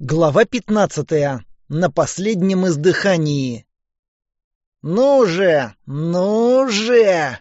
Глава 15. На последнем издыхании. Ну же, ну же.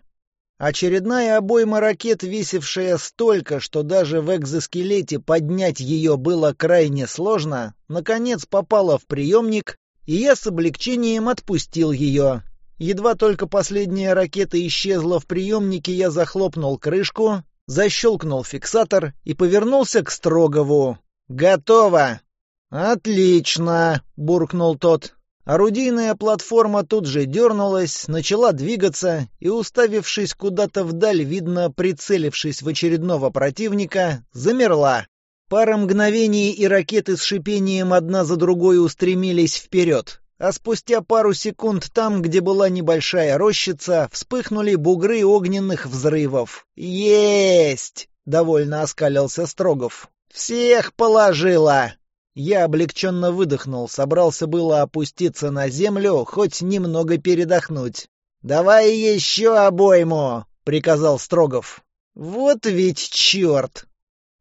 Очередная обойма ракет, висевшая столько, что даже в экзоскелете поднять ее было крайне сложно, наконец попала в приемник, и я с облегчением отпустил ее. Едва только последняя ракета исчезла в приемнике, я захлопнул крышку, защелкнул фиксатор и повернулся к Строгову. Готово. «Отлично!» — буркнул тот. Орудийная платформа тут же дернулась, начала двигаться и, уставившись куда-то вдаль, видно, прицелившись в очередного противника, замерла. Пара мгновений и ракеты с шипением одна за другой устремились вперед. А спустя пару секунд там, где была небольшая рощица, вспыхнули бугры огненных взрывов. «Есть!» — довольно оскалился Строгов. «Всех положила!» Я облегченно выдохнул, собрался было опуститься на землю, хоть немного передохнуть. «Давай еще обойму!» — приказал Строгов. «Вот ведь черт!»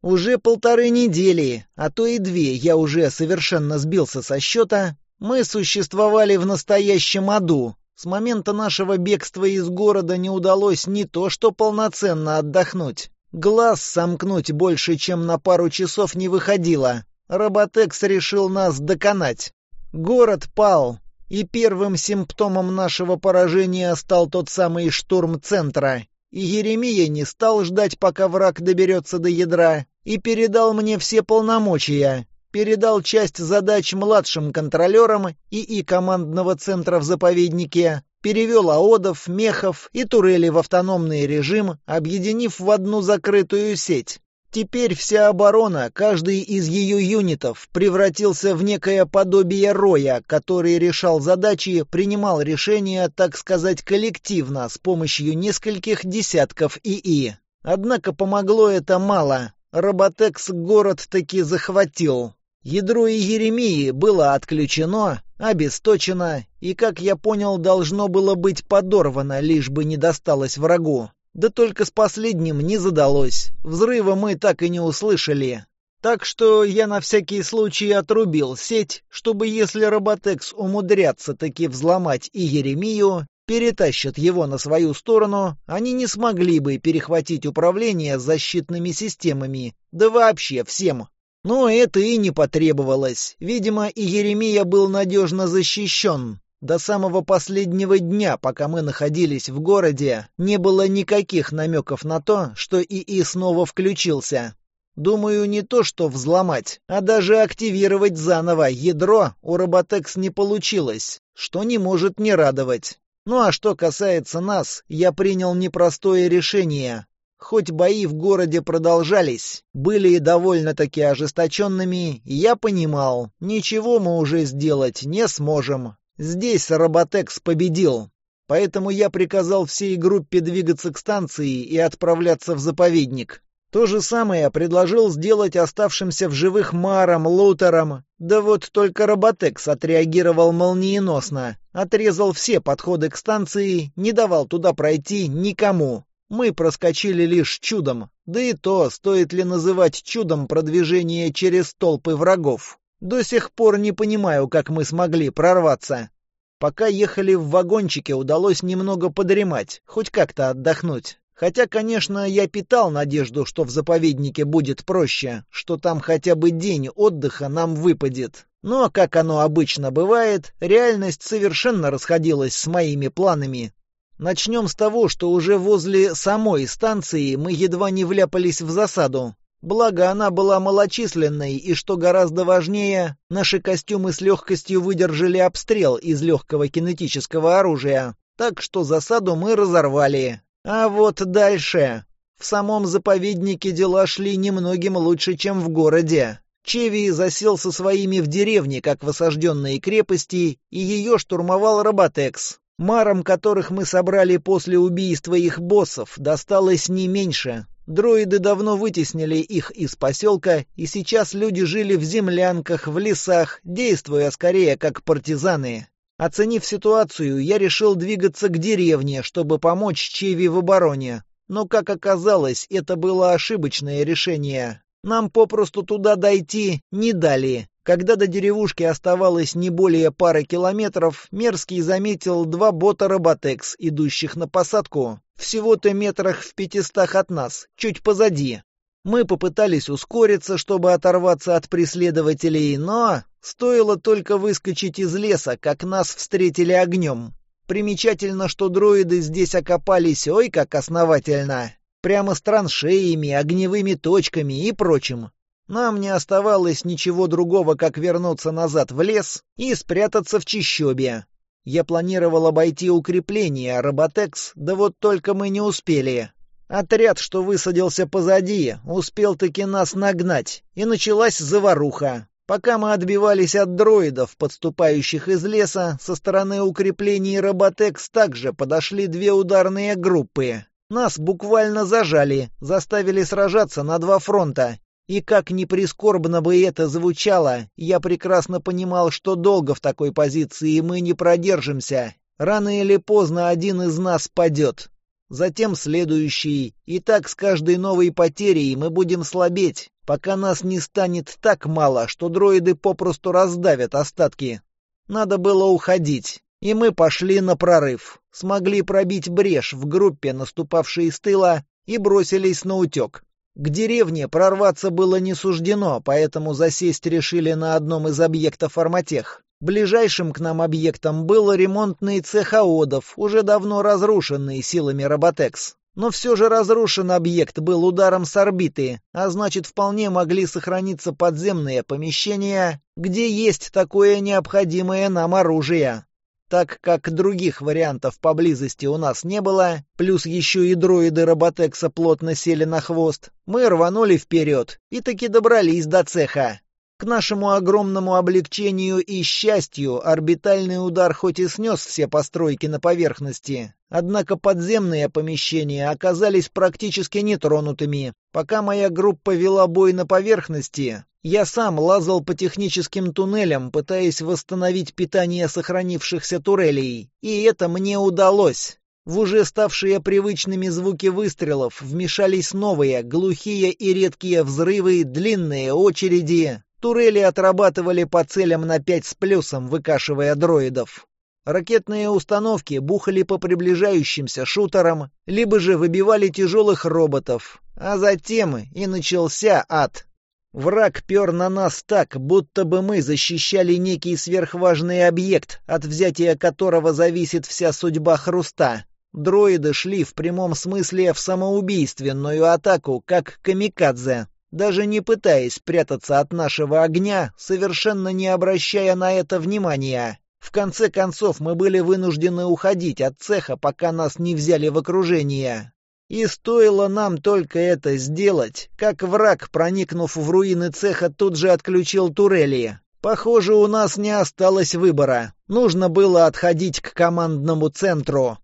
Уже полторы недели, а то и две, я уже совершенно сбился со счета, мы существовали в настоящем аду. С момента нашего бегства из города не удалось не то что полноценно отдохнуть. Глаз сомкнуть больше, чем на пару часов не выходило. Роботекс решил нас доконать. Город пал, и первым симптомом нашего поражения стал тот самый штурм центра. И Еремия не стал ждать, пока враг доберется до ядра, и передал мне все полномочия. Передал часть задач младшим контролерам и и командного центра в заповеднике, перевел аодов, мехов и турели в автономный режим, объединив в одну закрытую сеть. Теперь вся оборона, каждый из ее юнитов, превратился в некое подобие роя, который решал задачи, принимал решения, так сказать, коллективно, с помощью нескольких десятков ИИ. Однако помогло это мало. Роботекс город таки захватил. Ядро Иеремии было отключено, обесточено и, как я понял, должно было быть подорвано, лишь бы не досталось врагу. Да только с последним не задалось. Взрыва мы так и не услышали. Так что я на всякий случай отрубил сеть, чтобы если Роботекс умудрятся таки взломать и Еремию, перетащат его на свою сторону, они не смогли бы перехватить управление защитными системами, да вообще всем. Но это и не потребовалось. Видимо, и Еремия был надежно защищен, до самого последнего дня, пока мы находились в городе, не было никаких намеков на то, что ИИ снова включился. Думаю, не то что взломать, а даже активировать заново ядро у Роботекс не получилось, что не может не радовать. Ну а что касается нас, я принял непростое решение. Хоть бои в городе продолжались, были и довольно-таки ожесточенными, я понимал, ничего мы уже сделать не сможем. Здесь Роботекс победил. Поэтому я приказал всей группе двигаться к станции и отправляться в заповедник. То же самое предложил сделать оставшимся в живых Маром, Лутером. Да вот только Роботекс отреагировал молниеносно. Отрезал все подходы к станции, не давал туда пройти никому. Мы проскочили лишь чудом. Да и то, стоит ли называть чудом продвижение через толпы врагов. До сих пор не понимаю, как мы смогли прорваться. Пока ехали в вагончике, удалось немного подремать, хоть как-то отдохнуть. Хотя, конечно, я питал надежду, что в заповеднике будет проще, что там хотя бы день отдыха нам выпадет. Но, как оно обычно бывает, реальность совершенно расходилась с моими планами. Начнем с того, что уже возле самой станции мы едва не вляпались в засаду. Благо, она была малочисленной, и, что гораздо важнее, наши костюмы с легкостью выдержали обстрел из легкого кинетического оружия, так что засаду мы разорвали. А вот дальше... В самом заповеднике дела шли немногим лучше, чем в городе. Чеви засел со своими в деревне, как в осажденной крепости, и ее штурмовал Роботекс. Марам, которых мы собрали после убийства их боссов, досталось не меньше, Дроиды давно вытеснили их из поселка, и сейчас люди жили в землянках, в лесах, действуя скорее как партизаны. Оценив ситуацию, я решил двигаться к деревне, чтобы помочь Чеви в обороне. Но, как оказалось, это было ошибочное решение. Нам попросту туда дойти не дали. Когда до деревушки оставалось не более пары километров, Мерзкий заметил два бота «Роботекс», идущих на посадку, всего-то метрах в пятистах от нас, чуть позади. Мы попытались ускориться, чтобы оторваться от преследователей, но стоило только выскочить из леса, как нас встретили огнем. Примечательно, что дроиды здесь окопались ой как основательно. Прямо с траншеями, огневыми точками и прочим. Нам не оставалось ничего другого, как вернуться назад в лес и спрятаться в чищобе. Я планировал обойти укрепление а Роботекс, да вот только мы не успели. Отряд, что высадился позади, успел-таки нас нагнать, и началась заваруха. Пока мы отбивались от дроидов, подступающих из леса, со стороны укреплений Роботекс также подошли две ударные группы. Нас буквально зажали, заставили сражаться на два фронта, и как ни прискорбно бы это звучало, я прекрасно понимал, что долго в такой позиции мы не продержимся. Рано или поздно один из нас падет. Затем следующий. И так с каждой новой потерей мы будем слабеть, пока нас не станет так мало, что дроиды попросту раздавят остатки. Надо было уходить. И мы пошли на прорыв. Смогли пробить брешь в группе, наступавшей с тыла, и бросились на утек. К деревне прорваться было не суждено, поэтому засесть решили на одном из объектов «Арматех». Ближайшим к нам объектом был ремонтный цех аодов, уже давно разрушенный силами «Роботекс». Но все же разрушен объект был ударом с орбиты, а значит вполне могли сохраниться подземные помещения, где есть такое необходимое нам оружие. Так как других вариантов поблизости у нас не было, плюс еще и дроиды роботекса плотно сели на хвост, мы рванули вперед и таки добрались до цеха. К нашему огромному облегчению и счастью орбитальный удар хоть и снес все постройки на поверхности, однако подземные помещения оказались практически нетронутыми. Пока моя группа вела бой на поверхности, я сам лазал по техническим туннелям, пытаясь восстановить питание сохранившихся турелей, и это мне удалось. В уже ставшие привычными звуки выстрелов вмешались новые, глухие и редкие взрывы, длинные очереди. Турели отрабатывали по целям на пять с плюсом, выкашивая дроидов. Ракетные установки бухали по приближающимся шутерам, либо же выбивали тяжелых роботов. А затем и начался ад. Враг пер на нас так, будто бы мы защищали некий сверхважный объект, от взятия которого зависит вся судьба Хруста. Дроиды шли в прямом смысле в самоубийственную атаку, как камикадзе даже не пытаясь прятаться от нашего огня, совершенно не обращая на это внимания. В конце концов, мы были вынуждены уходить от цеха, пока нас не взяли в окружение. И стоило нам только это сделать, как враг, проникнув в руины цеха, тут же отключил турели. Похоже, у нас не осталось выбора. Нужно было отходить к командному центру.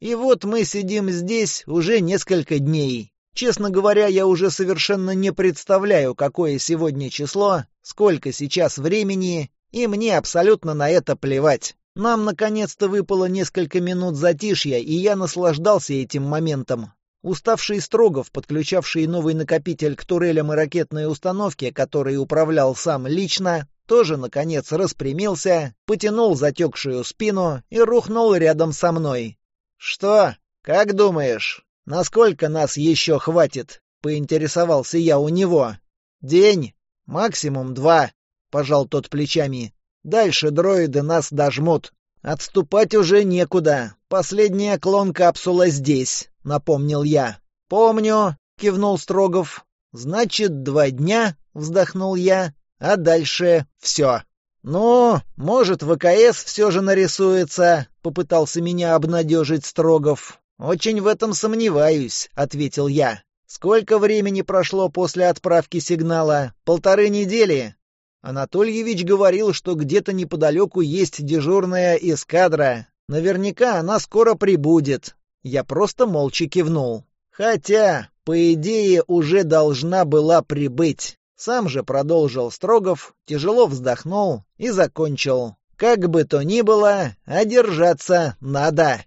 И вот мы сидим здесь уже несколько дней. Честно говоря, я уже совершенно не представляю, какое сегодня число, сколько сейчас времени, и мне абсолютно на это плевать. Нам наконец-то выпало несколько минут затишья, и я наслаждался этим моментом. Уставший Строгов, подключавший новый накопитель к турелям и ракетной установке, который управлял сам лично, тоже, наконец, распрямился, потянул затекшую спину и рухнул рядом со мной. «Что? Как думаешь, «Насколько нас еще хватит?» — поинтересовался я у него. «День? Максимум два», — пожал тот плечами. «Дальше дроиды нас дожмут. Отступать уже некуда. Последняя клон-капсула здесь», — напомнил я. «Помню», — кивнул Строгов. «Значит, два дня», — вздохнул я, — «а дальше все». «Ну, может, ВКС все же нарисуется», — попытался меня обнадежить Строгов. «Очень в этом сомневаюсь», — ответил я. «Сколько времени прошло после отправки сигнала? Полторы недели?» Анатольевич говорил, что где-то неподалеку есть дежурная эскадра. Наверняка она скоро прибудет. Я просто молча кивнул. Хотя, по идее, уже должна была прибыть. Сам же продолжил Строгов, тяжело вздохнул и закончил. Как бы то ни было, одержаться надо.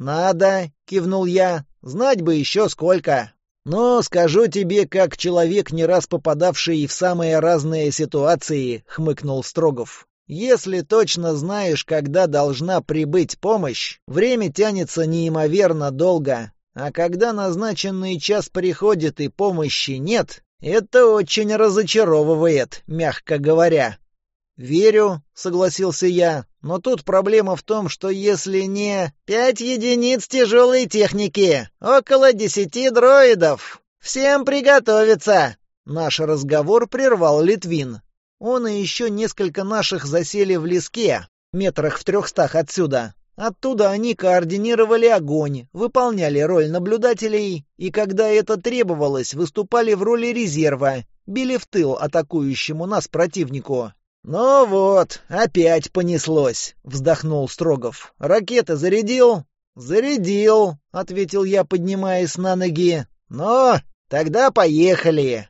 «Надо», — кивнул я, — «знать бы еще сколько». «Но скажу тебе, как человек, не раз попадавший в самые разные ситуации», — хмыкнул Строгов. «Если точно знаешь, когда должна прибыть помощь, время тянется неимоверно долго. А когда назначенный час приходит и помощи нет, это очень разочаровывает, мягко говоря. «Верю», — согласился я, — «но тут проблема в том, что если не...» «Пять единиц тяжелой техники, около десяти дроидов. Всем приготовиться!» Наш разговор прервал Литвин. Он и еще несколько наших засели в леске, метрах в трехстах отсюда. Оттуда они координировали огонь, выполняли роль наблюдателей, и когда это требовалось, выступали в роли резерва, били в тыл атакующему нас противнику. «Ну вот, опять понеслось», — вздохнул Строгов. «Ракеты зарядил?» «Зарядил», — ответил я, поднимаясь на ноги. «Ну, тогда поехали».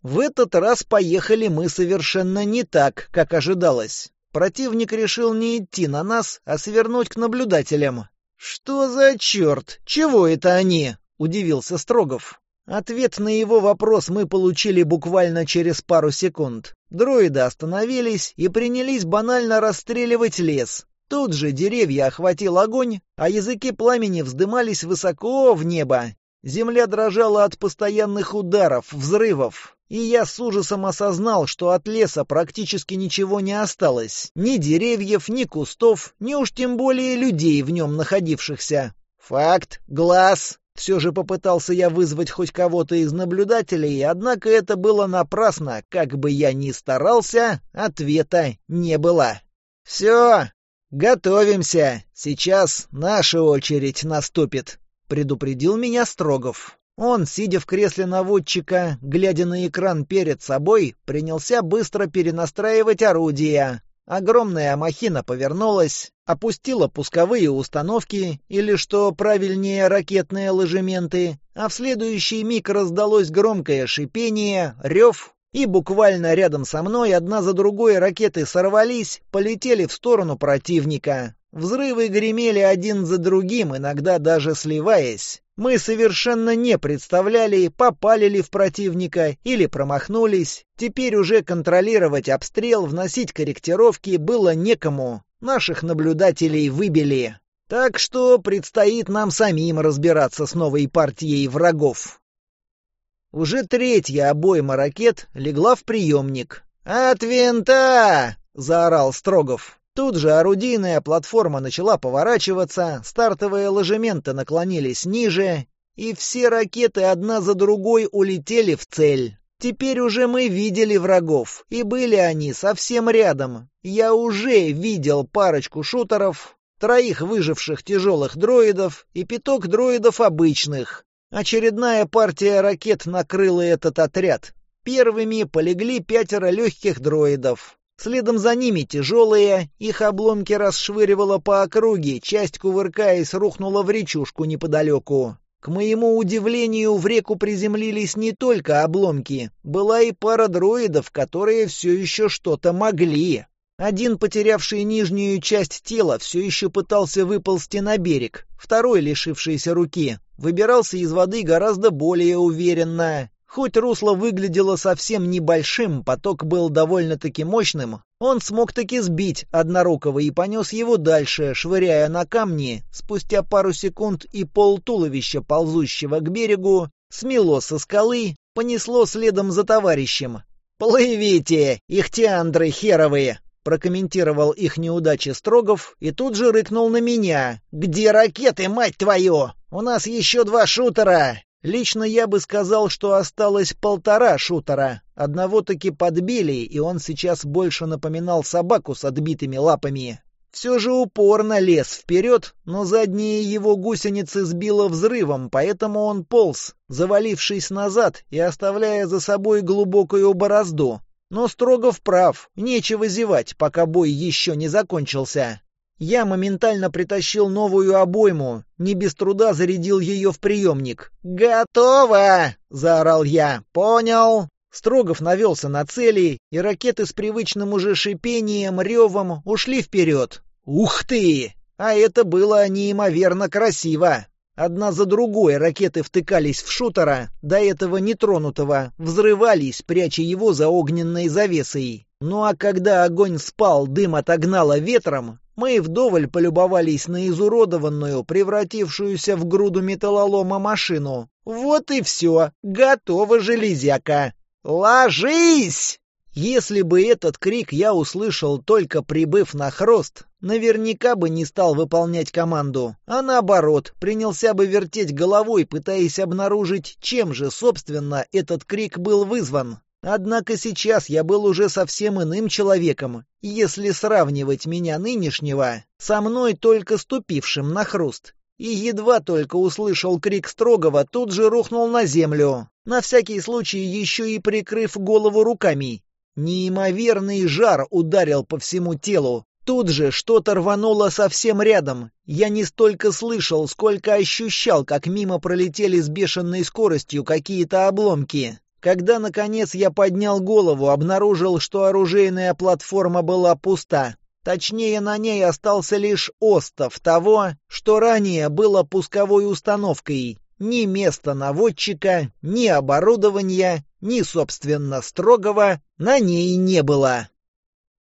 В этот раз поехали мы совершенно не так, как ожидалось. Противник решил не идти на нас, а свернуть к наблюдателям. «Что за черт? Чего это они?» — удивился Строгов. Ответ на его вопрос мы получили буквально через пару секунд. Дроиды остановились и принялись банально расстреливать лес. Тут же деревья охватил огонь, а языки пламени вздымались высоко в небо. Земля дрожала от постоянных ударов, взрывов. И я с ужасом осознал, что от леса практически ничего не осталось. Ни деревьев, ни кустов, ни уж тем более людей в нем находившихся. «Факт, глаз!» Все же попытался я вызвать хоть кого-то из наблюдателей, однако это было напрасно. Как бы я ни старался, ответа не было. «Все, готовимся. Сейчас наша очередь наступит», — предупредил меня Строгов. Он, сидя в кресле наводчика, глядя на экран перед собой, принялся быстро перенастраивать орудия. Огромная махина повернулась, опустила пусковые установки, или, что правильнее, ракетные ложементы, а в следующий миг раздалось громкое шипение, рев, и буквально рядом со мной одна за другой ракеты сорвались, полетели в сторону противника. Взрывы гремели один за другим, иногда даже сливаясь. Мы совершенно не представляли, попали ли в противника или промахнулись. Теперь уже контролировать обстрел, вносить корректировки было некому. Наших наблюдателей выбили. Так что предстоит нам самим разбираться с новой партией врагов. Уже третья обойма ракет легла в приемник. «От винта!» — заорал Строгов. Тут же орудийная платформа начала поворачиваться, стартовые ложементы наклонились ниже, и все ракеты одна за другой улетели в цель. Теперь уже мы видели врагов, и были они совсем рядом. Я уже видел парочку шутеров, троих выживших тяжелых дроидов и пяток дроидов обычных. Очередная партия ракет накрыла этот отряд. Первыми полегли пятеро легких дроидов. Следом за ними тяжелые, их обломки расшвыривало по округе, часть, кувыркаясь, рухнула в речушку неподалеку. К моему удивлению, в реку приземлились не только обломки, была и пара дроидов, которые все еще что-то могли. Один, потерявший нижнюю часть тела, все еще пытался выползти на берег, второй, лишившийся руки, выбирался из воды гораздо более уверенно. Хоть русло выглядело совсем небольшим, поток был довольно-таки мощным, он смог таки сбить однорукого и понес его дальше, швыряя на камни. Спустя пару секунд и пол туловища, ползущего к берегу, смело со скалы, понесло следом за товарищем. «Плывите, ихтиандры херовые!» прокомментировал их неудачи Строгов и тут же рыкнул на меня. «Где ракеты, мать твою? У нас еще два шутера! Лично я бы сказал, что осталось полтора шутера. Одного таки подбили, и он сейчас больше напоминал собаку с отбитыми лапами. Все же упорно лез вперед, но задние его гусеницы сбило взрывом, поэтому он полз, завалившись назад и оставляя за собой глубокую борозду. Но строго вправ. нечего зевать, пока бой еще не закончился. Я моментально притащил новую обойму, не без труда зарядил ее в приемник. «Готово!» — заорал я. «Понял!» Строгов навелся на цели, и ракеты с привычным уже шипением, ревом ушли вперед. «Ух ты!» А это было неимоверно красиво. Одна за другой ракеты втыкались в шутера, до этого нетронутого, взрывались, пряча его за огненной завесой. Ну а когда огонь спал, дым отогнало ветром, мы вдоволь полюбовались на изуродованную, превратившуюся в груду металлолома машину. Вот и все, готова железяка. «Ложись!» Если бы этот крик я услышал, только прибыв на хрост, наверняка бы не стал выполнять команду, а наоборот, принялся бы вертеть головой, пытаясь обнаружить, чем же, собственно, этот крик был вызван. Однако сейчас я был уже совсем иным человеком, если сравнивать меня нынешнего со мной только ступившим на хруст. И едва только услышал крик Строгова, тут же рухнул на землю, на всякий случай еще и прикрыв голову руками. Неимоверный жар ударил по всему телу. Тут же что-то рвануло совсем рядом. Я не столько слышал, сколько ощущал, как мимо пролетели с бешеной скоростью какие-то обломки. Когда, наконец, я поднял голову, обнаружил, что оружейная платформа была пуста. Точнее, на ней остался лишь остов того, что ранее было пусковой установкой. Ни места наводчика, ни оборудования, ни, собственно, строгого на ней не было.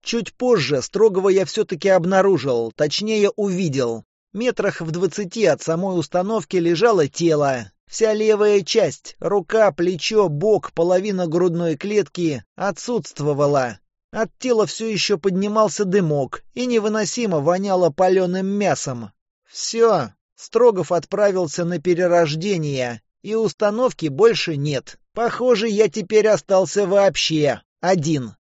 Чуть позже строгого я все-таки обнаружил, точнее, увидел. Метрах в двадцати от самой установки лежало тело, Вся левая часть, рука, плечо, бок, половина грудной клетки отсутствовала. От тела все еще поднимался дымок и невыносимо воняло паленым мясом. Все, Строгов отправился на перерождение, и установки больше нет. Похоже, я теперь остался вообще один.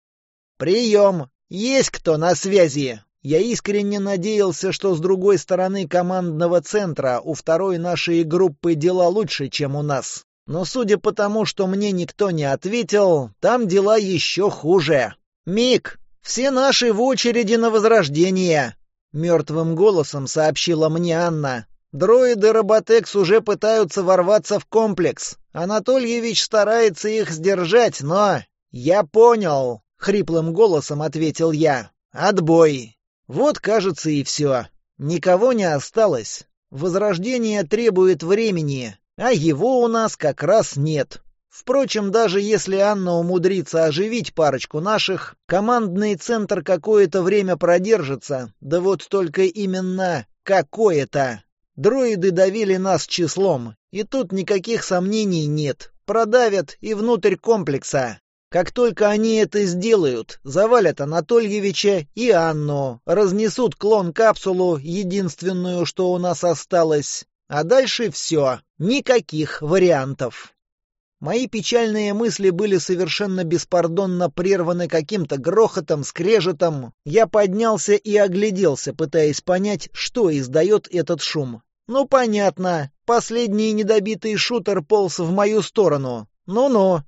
«Прием! Есть кто на связи?» Я искренне надеялся, что с другой стороны командного центра у второй нашей группы дела лучше, чем у нас. Но судя по тому, что мне никто не ответил, там дела еще хуже. «Мик, все наши в очереди на возрождение!» — мертвым голосом сообщила мне Анна. «Дроиды Роботекс уже пытаются ворваться в комплекс. Анатольевич старается их сдержать, но...» «Я понял!» — хриплым голосом ответил я. «Отбой!» Вот, кажется, и все. Никого не осталось. Возрождение требует времени, а его у нас как раз нет. Впрочем, даже если Анна умудрится оживить парочку наших, командный центр какое-то время продержится, да вот только именно какое-то. Дроиды давили нас числом, и тут никаких сомнений нет. Продавят и внутрь комплекса. Как только они это сделают, завалят Анатольевича и Анну, разнесут клон-капсулу, единственную, что у нас осталось. А дальше все. Никаких вариантов. Мои печальные мысли были совершенно беспардонно прерваны каким-то грохотом, скрежетом. Я поднялся и огляделся, пытаясь понять, что издает этот шум. Ну, понятно. Последний недобитый шутер полз в мою сторону. Ну-ну,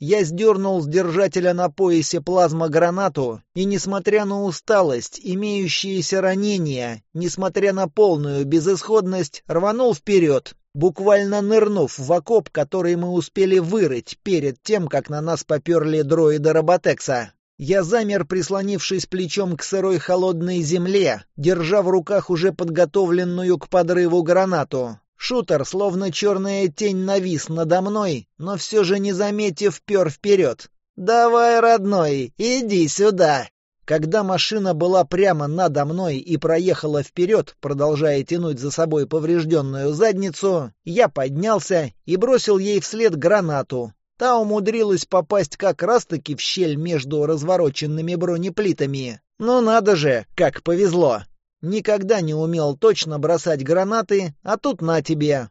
я сдернул с держателя на поясе плазмогранату, и, несмотря на усталость, имеющиеся ранения, несмотря на полную безысходность, рванул вперед, буквально нырнув в окоп, который мы успели вырыть перед тем, как на нас поперли дроиды роботекса. Я замер, прислонившись плечом к сырой холодной земле, держа в руках уже подготовленную к подрыву гранату. Шутер, словно черная тень, навис надо мной, но все же, не заметив, пер вперед. «Давай, родной, иди сюда!» Когда машина была прямо надо мной и проехала вперед, продолжая тянуть за собой поврежденную задницу, я поднялся и бросил ей вслед гранату. Та умудрилась попасть как раз-таки в щель между развороченными бронеплитами. Но надо же, как повезло! Никогда не умел точно бросать гранаты, а тут на тебе.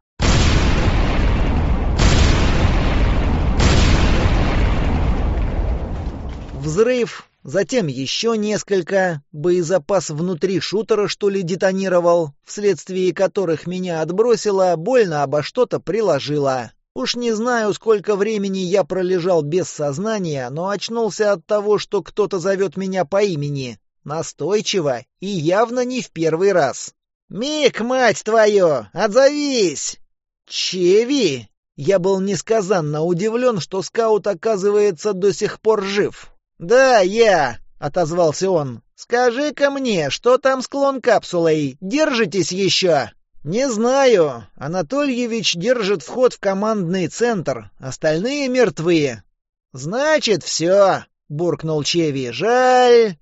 Взрыв, затем еще несколько, боезапас внутри шутера что ли детонировал, вследствие которых меня отбросило, больно обо что-то приложило. Уж не знаю, сколько времени я пролежал без сознания, но очнулся от того, что кто-то зовет меня по имени настойчиво и явно не в первый раз. «Мик, мать твою, отзовись!» «Чеви!» Я был несказанно удивлен, что скаут, оказывается, до сих пор жив. «Да, я!» — отозвался он. «Скажи-ка мне, что там с клон-капсулой? Держитесь еще?» «Не знаю. Анатольевич держит вход в командный центр. Остальные мертвы». «Значит, все!» — буркнул Чеви. «Жаль!»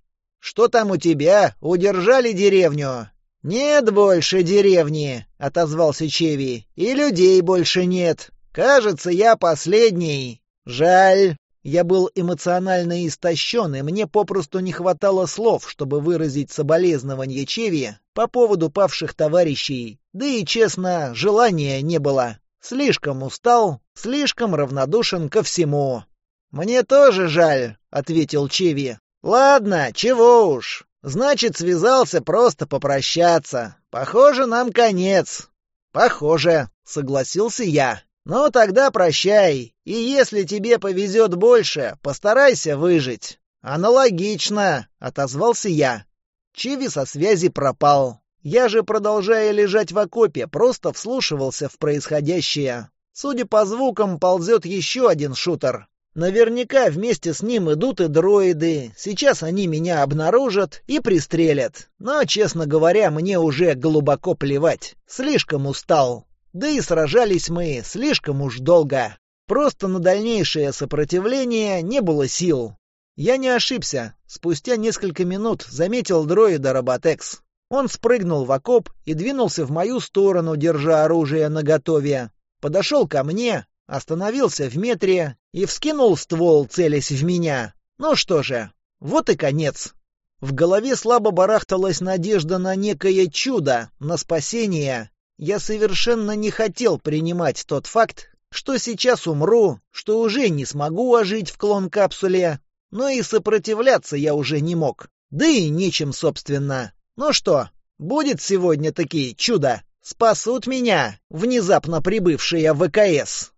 Что там у тебя? Удержали деревню?» «Нет больше деревни», — отозвался Чеви, — «и людей больше нет. Кажется, я последний. Жаль». Я был эмоционально истощен, и мне попросту не хватало слов, чтобы выразить соболезнование Чеви по поводу павших товарищей. Да и, честно, желания не было. Слишком устал, слишком равнодушен ко всему. «Мне тоже жаль», — ответил Чеви. «Ладно, чего уж. Значит, связался просто попрощаться. Похоже, нам конец». «Похоже», — согласился я. «Ну тогда прощай, и если тебе повезет больше, постарайся выжить». «Аналогично», — отозвался я. Чиви со связи пропал. Я же, продолжая лежать в окопе, просто вслушивался в происходящее. Судя по звукам, ползет еще один шутер. Наверняка вместе с ним идут и дроиды. Сейчас они меня обнаружат и пристрелят. Но, честно говоря, мне уже глубоко плевать. Слишком устал. Да и сражались мы слишком уж долго. Просто на дальнейшее сопротивление не было сил. Я не ошибся. Спустя несколько минут заметил дроида Роботекс. Он спрыгнул в окоп и двинулся в мою сторону, держа оружие наготове. Подошел ко мне, остановился в метре и вскинул ствол, целясь в меня. Ну что же, вот и конец. В голове слабо барахталась надежда на некое чудо, на спасение. Я совершенно не хотел принимать тот факт, что сейчас умру, что уже не смогу ожить в клон-капсуле, но и сопротивляться я уже не мог. Да и нечем, собственно. Ну что, будет сегодня такие чудо? Спасут меня внезапно прибывшие ВКС.